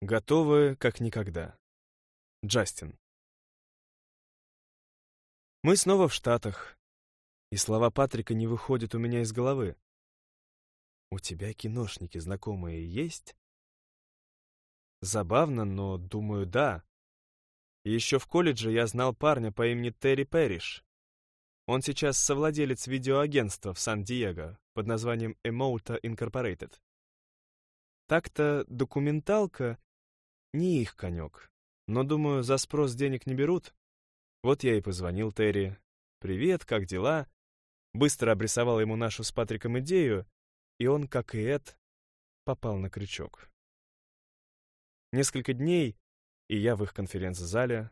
Готовы, как никогда. Джастин. Мы снова в Штатах, и слова Патрика не выходят у меня из головы. «У тебя киношники знакомые есть?» Забавно, но, думаю, да. Еще в колледже я знал парня по имени Терри Перриш. Он сейчас совладелец видеоагентства в Сан-Диего под названием Emota Incorporated. Так-то документалка не их конек. Но, думаю, за спрос денег не берут. Вот я и позвонил Терри. «Привет, как дела?» Быстро обрисовал ему нашу с Патриком идею, и он, как и Эд, попал на крючок. Несколько дней, и я в их конференц-зале.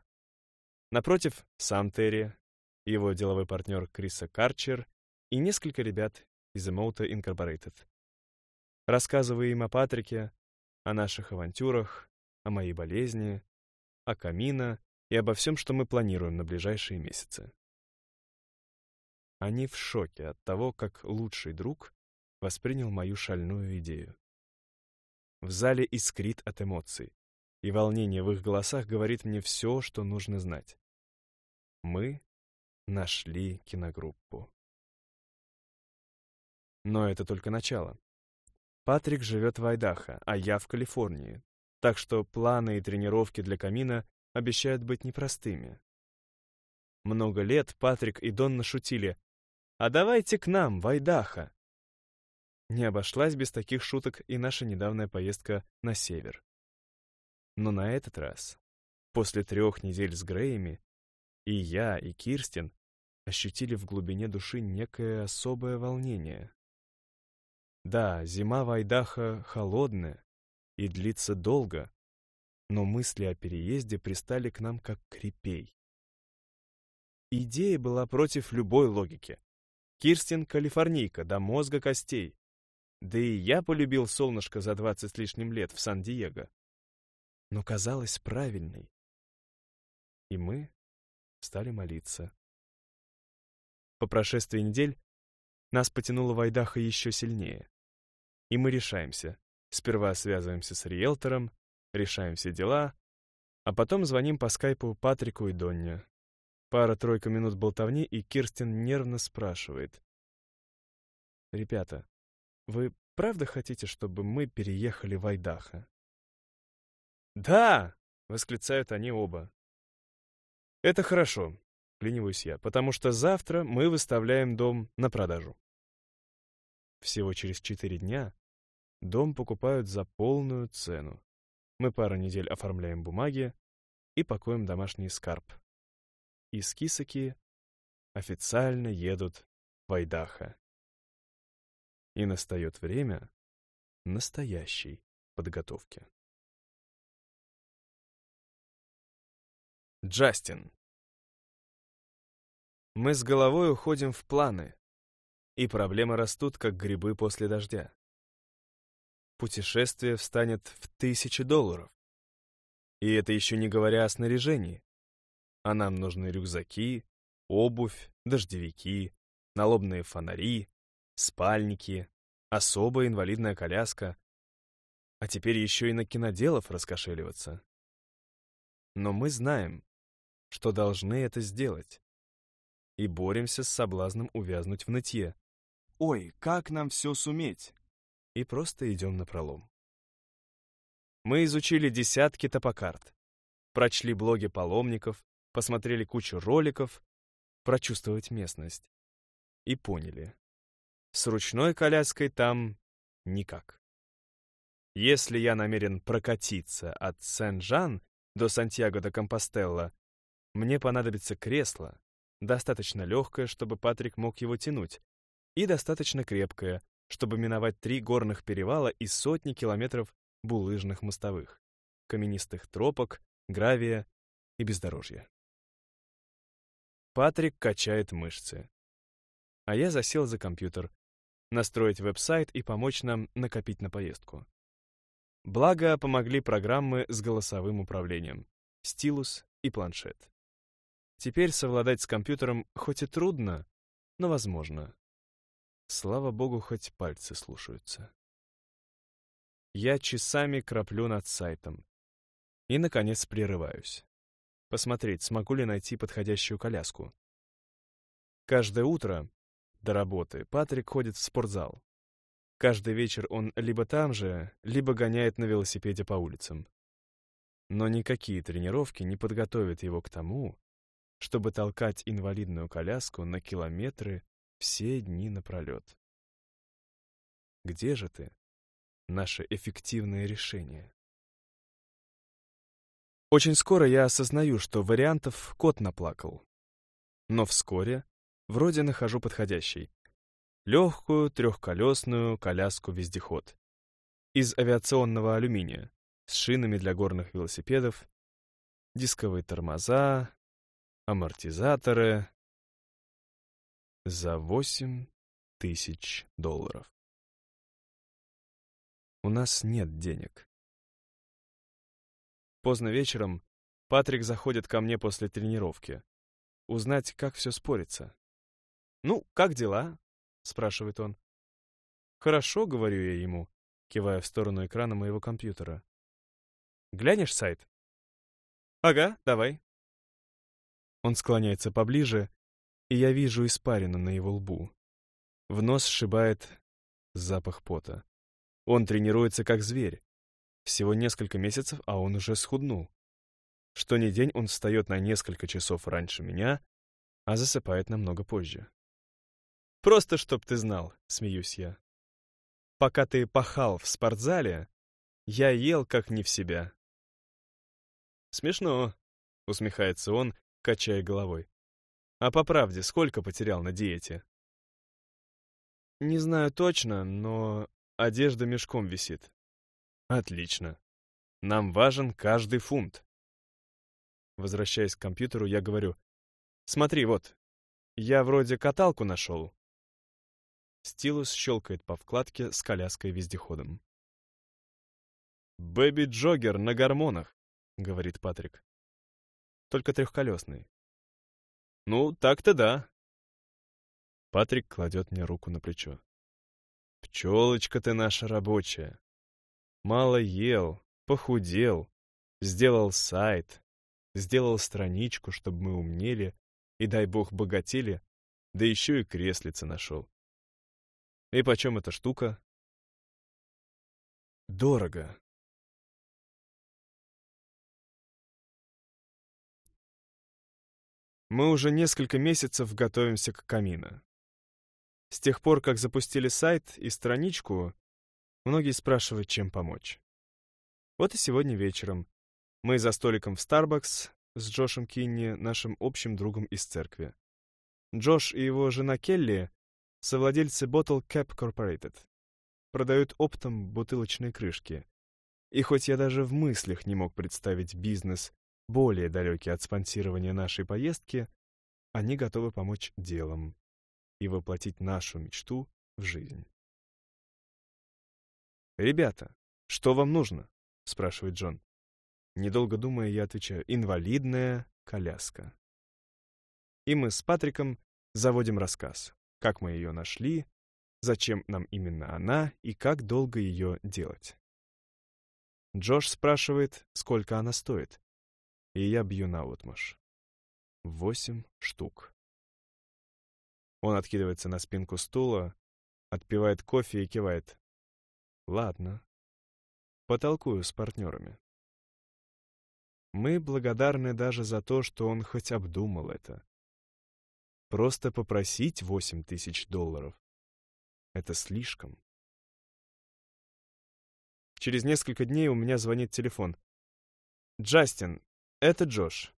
Напротив — сам Терри, его деловой партнер Криса Карчер и несколько ребят из Emoto Incorporated. Рассказывая им о Патрике, о наших авантюрах, о моей болезни, о камина и обо всем, что мы планируем на ближайшие месяцы. Они в шоке от того, как лучший друг воспринял мою шальную идею. В зале искрит от эмоций, и волнение в их голосах говорит мне все, что нужно знать. Мы нашли киногруппу. Но это только начало. Патрик живет в Айдахо, а я в Калифорнии, так что планы и тренировки для камина обещают быть непростыми. Много лет Патрик и Донна шутили «А давайте к нам, в Айдахо!» Не обошлась без таких шуток и наша недавняя поездка на север. Но на этот раз, после трех недель с Греями, и я, и Кирстин ощутили в глубине души некое особое волнение. Да, зима в Айдахо холодная, и длится долго, но мысли о переезде пристали к нам как крепей. Идея была против любой логики. Кирстин — калифорнийка, до мозга костей. Да и я полюбил солнышко за двадцать с лишним лет в Сан-Диего. Но казалось правильной. И мы стали молиться. По прошествии недель нас потянуло в Айдахо еще сильнее. И мы решаемся, Сперва связываемся с риэлтором, решаем все дела, а потом звоним по скайпу Патрику и Донне. Пара-тройка минут болтовни, и Кирстин нервно спрашивает. «Ребята, вы правда хотите, чтобы мы переехали в Айдахо?» «Да!» — восклицают они оба. «Это хорошо», — кляниваюсь я, «потому что завтра мы выставляем дом на продажу». Всего через четыре дня Дом покупают за полную цену. Мы пару недель оформляем бумаги и пакуем домашний скарб. И скисаки официально едут в Айдахо. И настает время настоящей подготовки. Джастин. Мы с головой уходим в планы, и проблемы растут, как грибы после дождя путешествие встанет в тысячи долларов. И это еще не говоря о снаряжении. А нам нужны рюкзаки, обувь, дождевики, налобные фонари, спальники, особая инвалидная коляска. А теперь еще и на киноделов раскошеливаться. Но мы знаем, что должны это сделать. И боремся с соблазном увязнуть в нытье. Ой, как нам все суметь? И просто идем на пролом. Мы изучили десятки топокарт, прочли блоги паломников, посмотрели кучу роликов, прочувствовать местность. И поняли. С ручной коляской там никак. Если я намерен прокатиться от Сен-Жан до Сантьяго де Компостелло, мне понадобится кресло, достаточно легкое, чтобы Патрик мог его тянуть, и достаточно крепкое, чтобы миновать три горных перевала и сотни километров булыжных мостовых, каменистых тропок, гравия и бездорожья. Патрик качает мышцы. А я засел за компьютер, настроить веб-сайт и помочь нам накопить на поездку. Благо, помогли программы с голосовым управлением, стилус и планшет. Теперь совладать с компьютером хоть и трудно, но возможно. Слава богу, хоть пальцы слушаются. Я часами краплю над сайтом, И, наконец, прерываюсь. Посмотреть, смогу ли найти подходящую коляску. Каждое утро до работы Патрик ходит в спортзал. Каждый вечер он либо там же, либо гоняет на велосипеде по улицам. Но никакие тренировки не подготовят его к тому, чтобы толкать инвалидную коляску на километры все дни напролет. Где же ты, наше эффективное решение? Очень скоро я осознаю, что вариантов кот наплакал. Но вскоре вроде нахожу подходящий. Легкую трехколесную коляску-вездеход. Из авиационного алюминия, с шинами для горных велосипедов, дисковые тормоза, амортизаторы. За восемь тысяч долларов. У нас нет денег. Поздно вечером Патрик заходит ко мне после тренировки. Узнать, как все спорится. «Ну, как дела?» — спрашивает он. «Хорошо», — говорю я ему, кивая в сторону экрана моего компьютера. «Глянешь сайт?» «Ага, давай». Он склоняется поближе, и я вижу испарину на его лбу. В нос сшибает запах пота. Он тренируется как зверь. Всего несколько месяцев, а он уже схуднул. Что ни день он встает на несколько часов раньше меня, а засыпает намного позже. «Просто чтоб ты знал», — смеюсь я. «Пока ты пахал в спортзале, я ел как не в себя». «Смешно», — усмехается он, качая головой. «А по правде, сколько потерял на диете?» «Не знаю точно, но одежда мешком висит. Отлично. Нам важен каждый фунт. Возвращаясь к компьютеру, я говорю, смотри, вот, я вроде каталку нашел. Стилус щелкает по вкладке с коляской-вездеходом. «Baby jogger на гормонах», — говорит Патрик. «Только трехколесный». «Ну, так-то да». Патрик кладет мне руку на плечо. «Пчелочка ты наша рабочая. Мало ел, похудел, сделал сайт, сделал страничку, чтобы мы умнели и, дай бог, богатели, да еще и креслица нашел. И почем эта штука? Дорого. Мы уже несколько месяцев готовимся к камину. С тех пор, как запустили сайт и страничку, Многие спрашивают, чем помочь. Вот и сегодня вечером мы за столиком в Starbucks с Джошем Кинни, нашим общим другом из церкви. Джош и его жена Келли — совладельцы Bottle Cap Corporated. Продают оптом бутылочные крышки. И хоть я даже в мыслях не мог представить бизнес, более далекий от спонсирования нашей поездки, они готовы помочь делом и воплотить нашу мечту в жизнь. «Ребята, что вам нужно?» — спрашивает Джон. Недолго думая, я отвечаю, «Инвалидная коляска». И мы с Патриком заводим рассказ, как мы ее нашли, зачем нам именно она и как долго ее делать. Джош спрашивает, сколько она стоит, и я бью наотмашь. Восемь штук. Он откидывается на спинку стула, отпивает кофе и кивает. Ладно. Потолкую с партнерами. Мы благодарны даже за то, что он хоть обдумал это. Просто попросить восемь тысяч долларов — это слишком. Через несколько дней у меня звонит телефон. «Джастин, это Джош.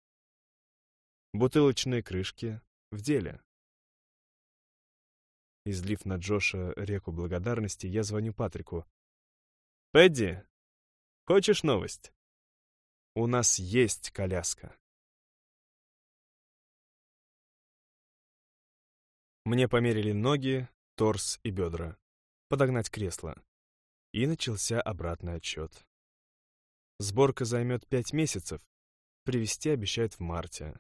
Бутылочные крышки в деле». Излив на Джоша реку благодарности, я звоню Патрику. Пэдди, хочешь новость? У нас есть коляска. Мне померили ноги, торс и бедра, подогнать кресло. И начался обратный отчет. Сборка займет пять месяцев, привезти обещают в марте.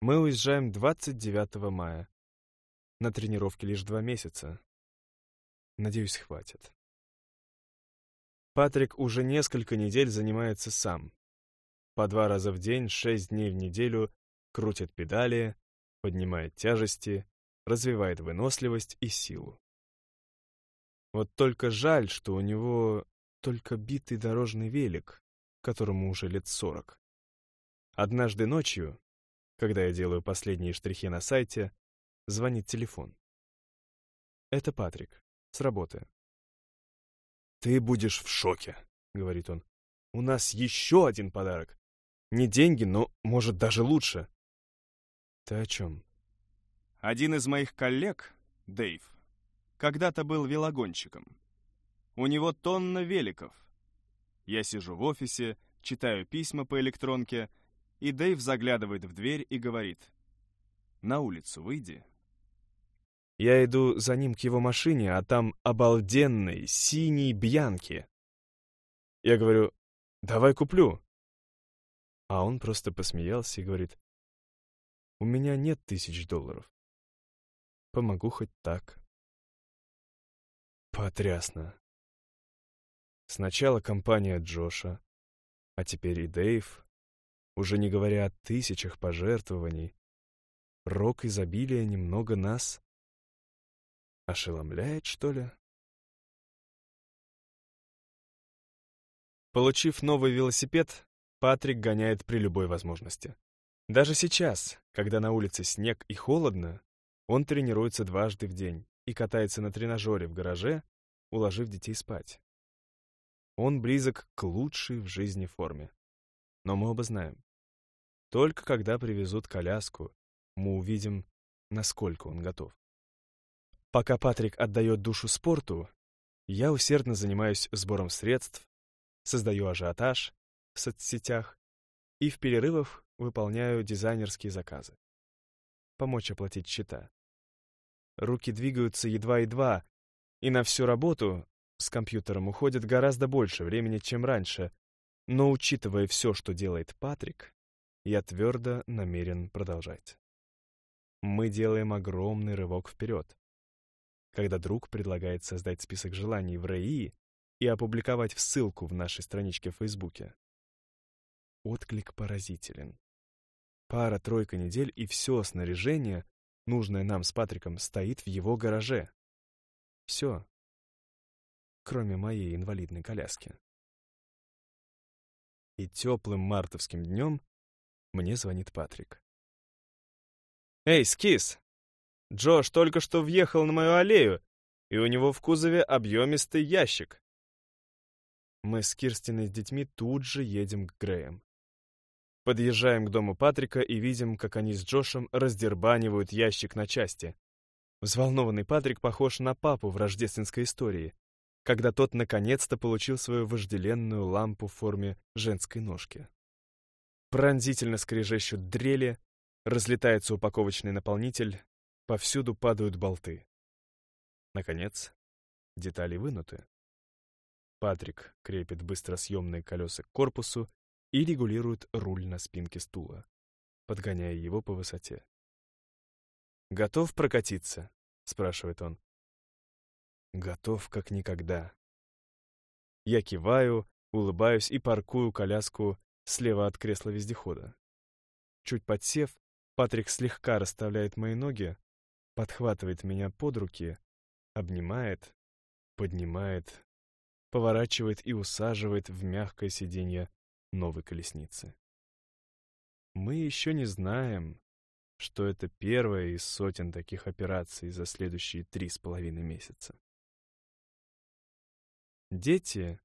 Мы уезжаем 29 мая. На тренировке лишь два месяца. Надеюсь, хватит. Патрик уже несколько недель занимается сам, по два раза в день, шесть дней в неделю крутит педали, поднимает тяжести, развивает выносливость и силу. Вот только жаль, что у него только битый дорожный велик, которому уже лет сорок. Однажды ночью, когда я делаю последние штрихи на сайте, звонит телефон. Это Патрик, с работы. «Ты будешь в шоке», — говорит он. «У нас еще один подарок. Не деньги, но, может, даже лучше». «Ты о чем?» Один из моих коллег, Дэйв, когда-то был велогонщиком. У него тонна великов. Я сижу в офисе, читаю письма по электронке, и Дэйв заглядывает в дверь и говорит, «На улицу выйди». Я иду за ним к его машине, а там обалденный синий Бьянки. Я говорю, давай куплю. А он просто посмеялся и говорит, у меня нет тысяч долларов. Помогу хоть так. Потрясно. Сначала компания Джоша, а теперь и Дэйв, уже не говоря о тысячах пожертвований. Рок изобилия немного нас ошеломляет, что ли? Получив новый велосипед, Патрик гоняет при любой возможности. Даже сейчас, когда на улице снег и холодно, он тренируется дважды в день и катается на тренажере в гараже, уложив детей спать. Он близок к лучшей в жизни форме. Но мы оба знаем. Только когда привезут коляску, мы увидим, насколько он готов. Пока Патрик отдает душу спорту, я усердно занимаюсь сбором средств, создаю ажиотаж в соцсетях и в перерывах выполняю дизайнерские заказы. Помочь оплатить счета. Руки двигаются едва-едва, и на всю работу с компьютером уходит гораздо больше времени, чем раньше. Но учитывая все, что делает Патрик, я твердо намерен продолжать. Мы делаем огромный рывок вперед. Когда друг предлагает создать список желаний в РАИ и опубликовать в ссылку в нашей страничке в Фейсбуке. Отклик поразителен. Пара-тройка недель, и все снаряжение нужное нам с Патриком, стоит в его гараже. Все. Кроме моей инвалидной коляски. И теплым мартовским днем мне звонит Патрик. «Эй, Скис! Джош только что въехал на мою аллею, и у него в кузове объемистый ящик». Мы с Кирстиной с детьми тут же едем к Греям. Подъезжаем к дому Патрика и видим, как они с Джошем раздербанивают ящик на части. Взволнованный Патрик похож на папу в рождественской истории, когда тот наконец-то получил свою вожделенную лампу в форме женской ножки. Пронзительно скрежещут дрели, разлетается упаковочный наполнитель, повсюду падают болты. Наконец, детали вынуты. Патрик крепит быстросъемные колеса к корпусу и регулирует руль на спинке стула, подгоняя его по высоте. «Готов прокатиться?» — спрашивает он. «Готов как никогда». Я киваю, улыбаюсь и паркую коляску слева от кресла вездехода. Чуть подсев, Патрик слегка расставляет мои ноги, подхватывает меня под руки, обнимает, поднимает, поворачивает и усаживает в мягкое сиденье новой колесницы. Мы еще не знаем, что это первая из сотен таких операций за следующие три с половиной месяца. Дети,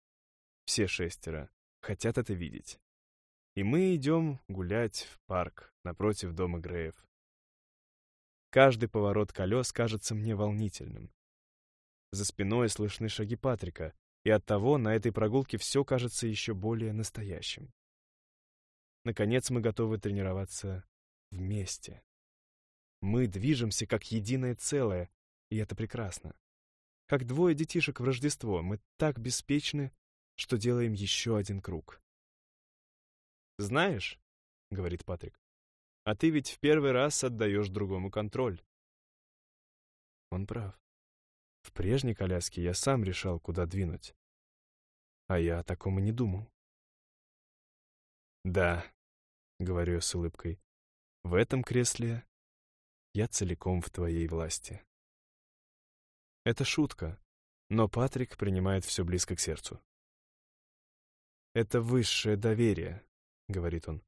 все шестеро, хотят это видеть. И мы идем гулять в парк напротив дома Греев. Каждый поворот колес кажется мне волнительным. За спиной слышны шаги Патрика, и оттого на этой прогулке все кажется еще более настоящим. Наконец мы готовы тренироваться вместе. Мы движемся как единое целое, и это прекрасно. Как двое детишек в Рождество, мы так беспечны, что делаем еще один круг. «Знаешь», — говорит Патрик, — «а ты ведь в первый раз отдаешь другому контроль». Он прав. В прежней коляске я сам решал, куда двинуть. А я о таком и не думал. «Да», — говорю я с улыбкой, — «в этом кресле я целиком в твоей власти». Это шутка, но Патрик принимает все близко к сердцу. «Это высшее доверие», — говорит он.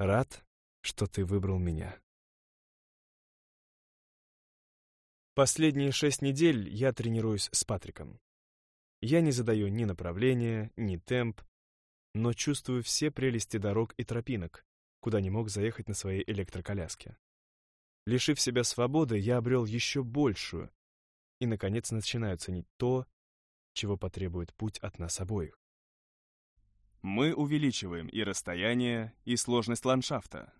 «Рад, что ты выбрал меня». Последние шесть недель я тренируюсь с Патриком. Я не задаю ни направления, ни темп, но чувствую все прелести дорог и тропинок, куда не мог заехать на своей электроколяске. Лишив себя свободы, я обрел еще большую и, наконец, начинаю ценить то, чего потребует путь от нас обоих. Мы увеличиваем и расстояние, и сложность ландшафта.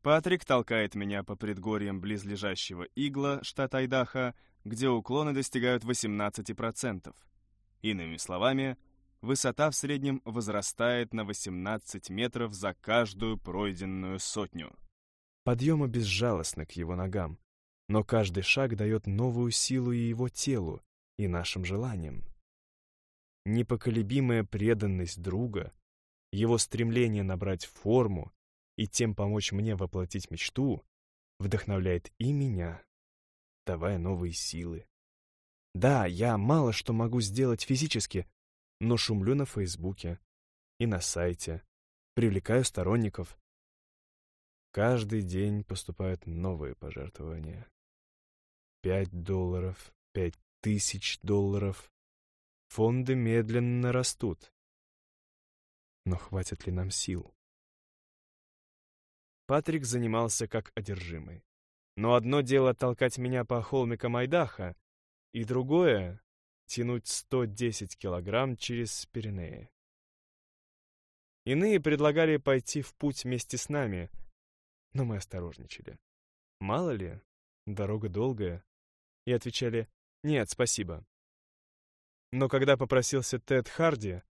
Патрик толкает меня по предгорьям близлежащего Игла, штат Айдахо, где уклоны достигают 18%. Иными словами, высота в среднем возрастает на 18 метров за каждую пройденную сотню. Подъемы безжалостны к его ногам, но каждый шаг дает новую силу и его телу, и нашим желаниям. Непоколебимая преданность друга, его стремление набрать форму и тем помочь мне воплотить мечту вдохновляет и меня, давая новые силы. Да, я мало что могу сделать физически, но шумлю на Фейсбуке и на сайте, привлекаю сторонников. Каждый день поступают новые пожертвования. Пять долларов, пять тысяч долларов. Фонды медленно растут. Но хватит ли нам сил? Патрик занимался как одержимый. Но одно дело толкать меня по холмикам Айдаха, и другое — тянуть 110 килограмм через Пиренеи. Иные предлагали пойти в путь вместе с нами, но мы осторожничали. Мало ли, дорога долгая. И отвечали «Нет, спасибо». Но когда попросился Тед Харди,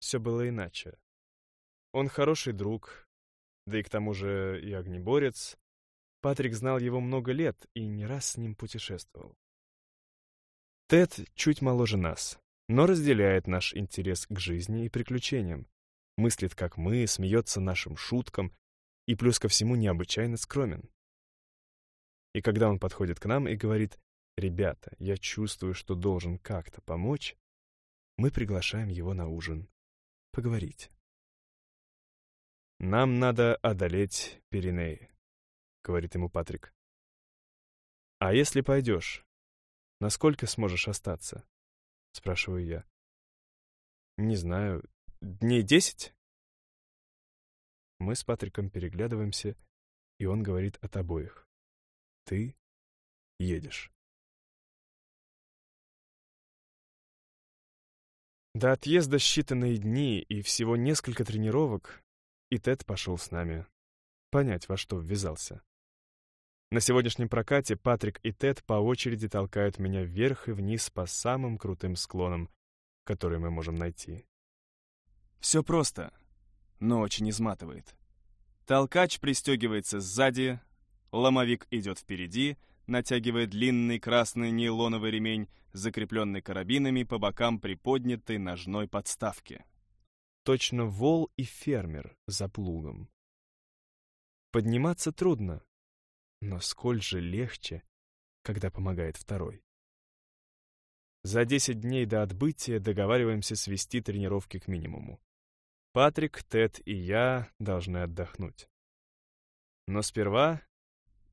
все было иначе. Он хороший друг, да и к тому же и огнеборец. Патрик знал его много лет и не раз с ним путешествовал. Тед чуть моложе нас, но разделяет наш интерес к жизни и приключениям, мыслит как мы, смеется нашим шуткам и плюс ко всему необычайно скромен. И когда он подходит к нам и говорит «Ребята, я чувствую, что должен как-то помочь», мы приглашаем его на ужин. Поговорить. «Нам надо одолеть Пиренеи», — говорит ему Патрик. «А если пойдешь, Насколько сможешь остаться?» — спрашиваю я. «Не знаю. Дней десять?» Мы с Патриком переглядываемся, и он говорит от обоих. «Ты едешь». До отъезда считанные дни и всего несколько тренировок, и Тед пошел с нами. Понять, во что ввязался. На сегодняшнем прокате Патрик и Тед по очереди толкают меня вверх и вниз по самым крутым склонам, которые мы можем найти. Все просто, но очень изматывает. Толкач пристегивается сзади, ломовик идет впереди, натягивая длинный красный нейлоновый ремень, закрепленный карабинами по бокам приподнятой ножной подставки. Точно вол и фермер за плугом. Подниматься трудно, но сколь же легче, когда помогает второй. За 10 дней до отбытия договариваемся свести тренировки к минимуму. Патрик, Тед и я должны отдохнуть. Но сперва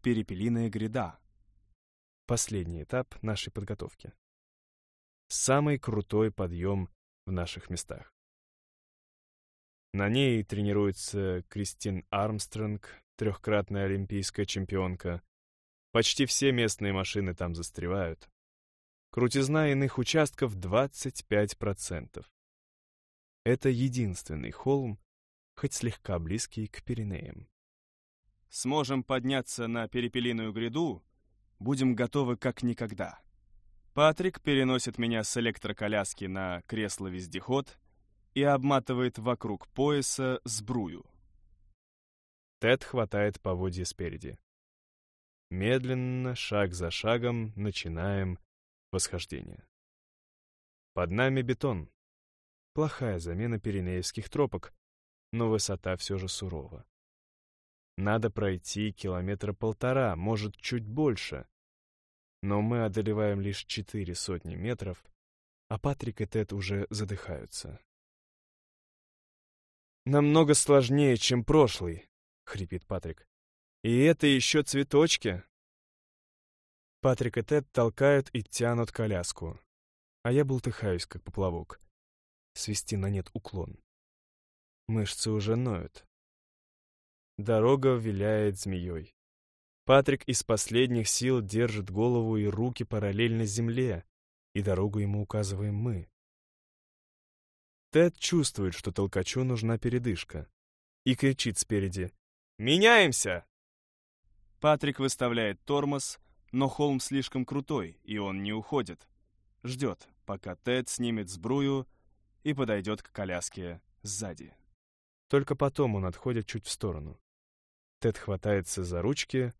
перепелиная гряда. Последний этап нашей подготовки. Самый крутой подъем в наших местах. На ней тренируется Кристин Армстронг, трехкратная олимпийская чемпионка. Почти все местные машины там застревают. Крутизна иных участков 25%. Это единственный холм, хоть слегка близкий к Пиренеям. Сможем подняться на перепелиную гряду, будем готовы как никогда. Патрик переносит меня с электроколяски на кресло-вездеход и обматывает вокруг пояса сбрую. Тед хватает поводья спереди. Медленно, шаг за шагом, начинаем восхождение. Под нами бетон. Плохая замена пиренеевских тропок, но высота все же сурова. Надо пройти километра полтора, может, чуть больше. Но мы одолеваем лишь четыре сотни метров, а Патрик и Тед уже задыхаются. «Намного сложнее, чем прошлый», — хрипит Патрик. «И это еще цветочки?» Патрик и Тед толкают и тянут коляску, а я бултыхаюсь, как поплавок. Свести на нет уклон. Мышцы уже ноют. Дорога виляет змеей. Патрик из последних сил держит голову и руки параллельно земле, и дорогу ему указываем мы. Тед чувствует, что толкачу нужна передышка, и кричит спереди «Меняемся!». Патрик выставляет тормоз, но холм слишком крутой, и он не уходит. Ждет, пока Тед снимет сбрую и подойдет к коляске сзади. Только потом он отходит чуть в сторону. Тед хватается за ручки,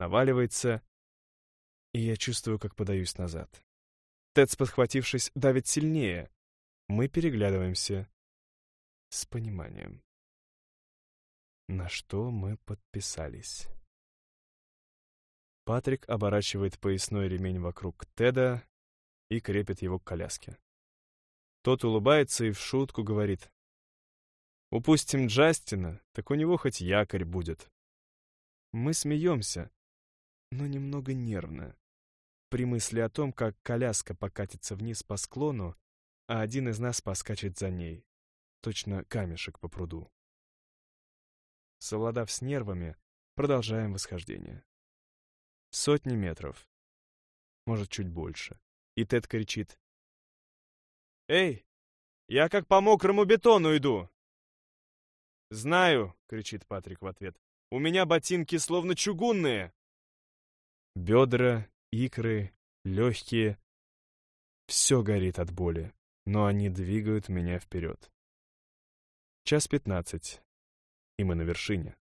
наваливается, и я чувствую, как подаюсь назад. Тед, сподхватившись, давит сильнее. Мы переглядываемся с пониманием. На что мы подписались? Патрик оборачивает поясной ремень вокруг Теда и крепит его к коляске. Тот улыбается и в шутку говорит. «Упустим Джастина, так у него хоть якорь будет». Мы смеемся, но немного нервно, при мысли о том, как коляска покатится вниз по склону, а один из нас поскачет за ней, точно камешек по пруду. Совладав с нервами, продолжаем восхождение. Сотни метров. Может, чуть больше. И Тед кричит. «Эй, я как по мокрому бетону иду!» «Знаю!» — кричит Патрик в ответ. «У меня ботинки словно чугунные!» Бедра, икры, легкие. Все горит от боли, но они двигают меня вперед. Час пятнадцать, и мы на вершине.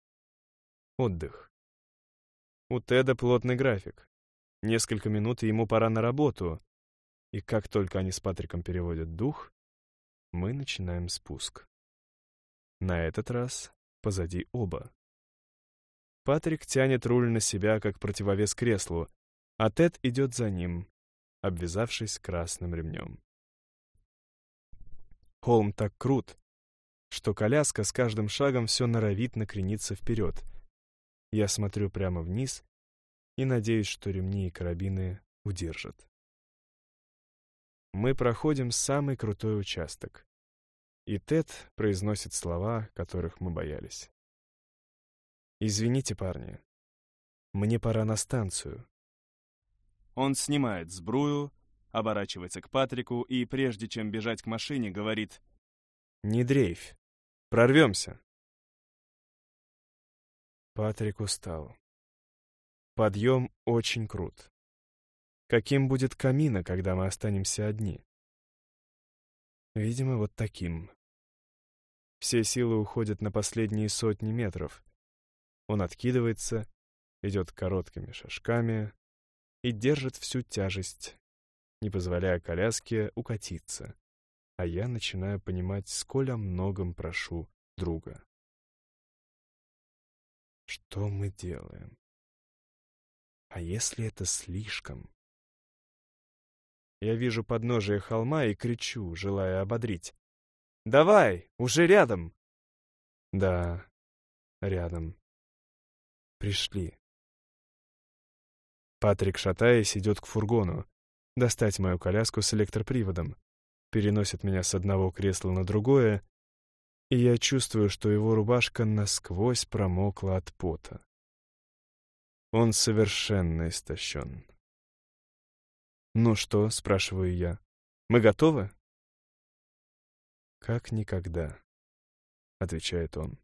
Отдых. У Теда плотный график. Несколько минут, и ему пора на работу. И как только они с Патриком переводят дух, мы начинаем спуск. На этот раз позади оба. Патрик тянет руль на себя, как противовес креслу, а Тед идет за ним, обвязавшись красным ремнем. Холм так крут, что коляска с каждым шагом все норовит накрениться вперед — я смотрю прямо вниз и надеюсь, что ремни и карабины удержат. Мы проходим самый крутой участок. И Тед произносит слова, которых мы боялись. «Извините, парни, мне пора на станцию». Он снимает сбрую, оборачивается к Патрику и, прежде чем бежать к машине, говорит «Не дрейфь, прорвемся». Патрик устал. Подъем очень крут. Каким будет камина, когда мы останемся одни? Видимо, вот таким. Все силы уходят на последние сотни метров. Он откидывается, идет короткими шажками и держит всю тяжесть, не позволяя коляске укатиться. А я начинаю понимать, сколь о многом прошу друга. Что мы делаем? А если это слишком? Я вижу подножие холма и кричу, желая ободрить. «Давай, уже рядом!» Да, рядом. Пришли. Патрик, шатаясь, идет к фургону, достать мою коляску с электроприводом, переносит меня с одного кресла на другое и я чувствую, что его рубашка насквозь промокла от пота. Он совершенно истощен. «Ну что?» — спрашиваю я. «Мы готовы?» «Как никогда», — отвечает он.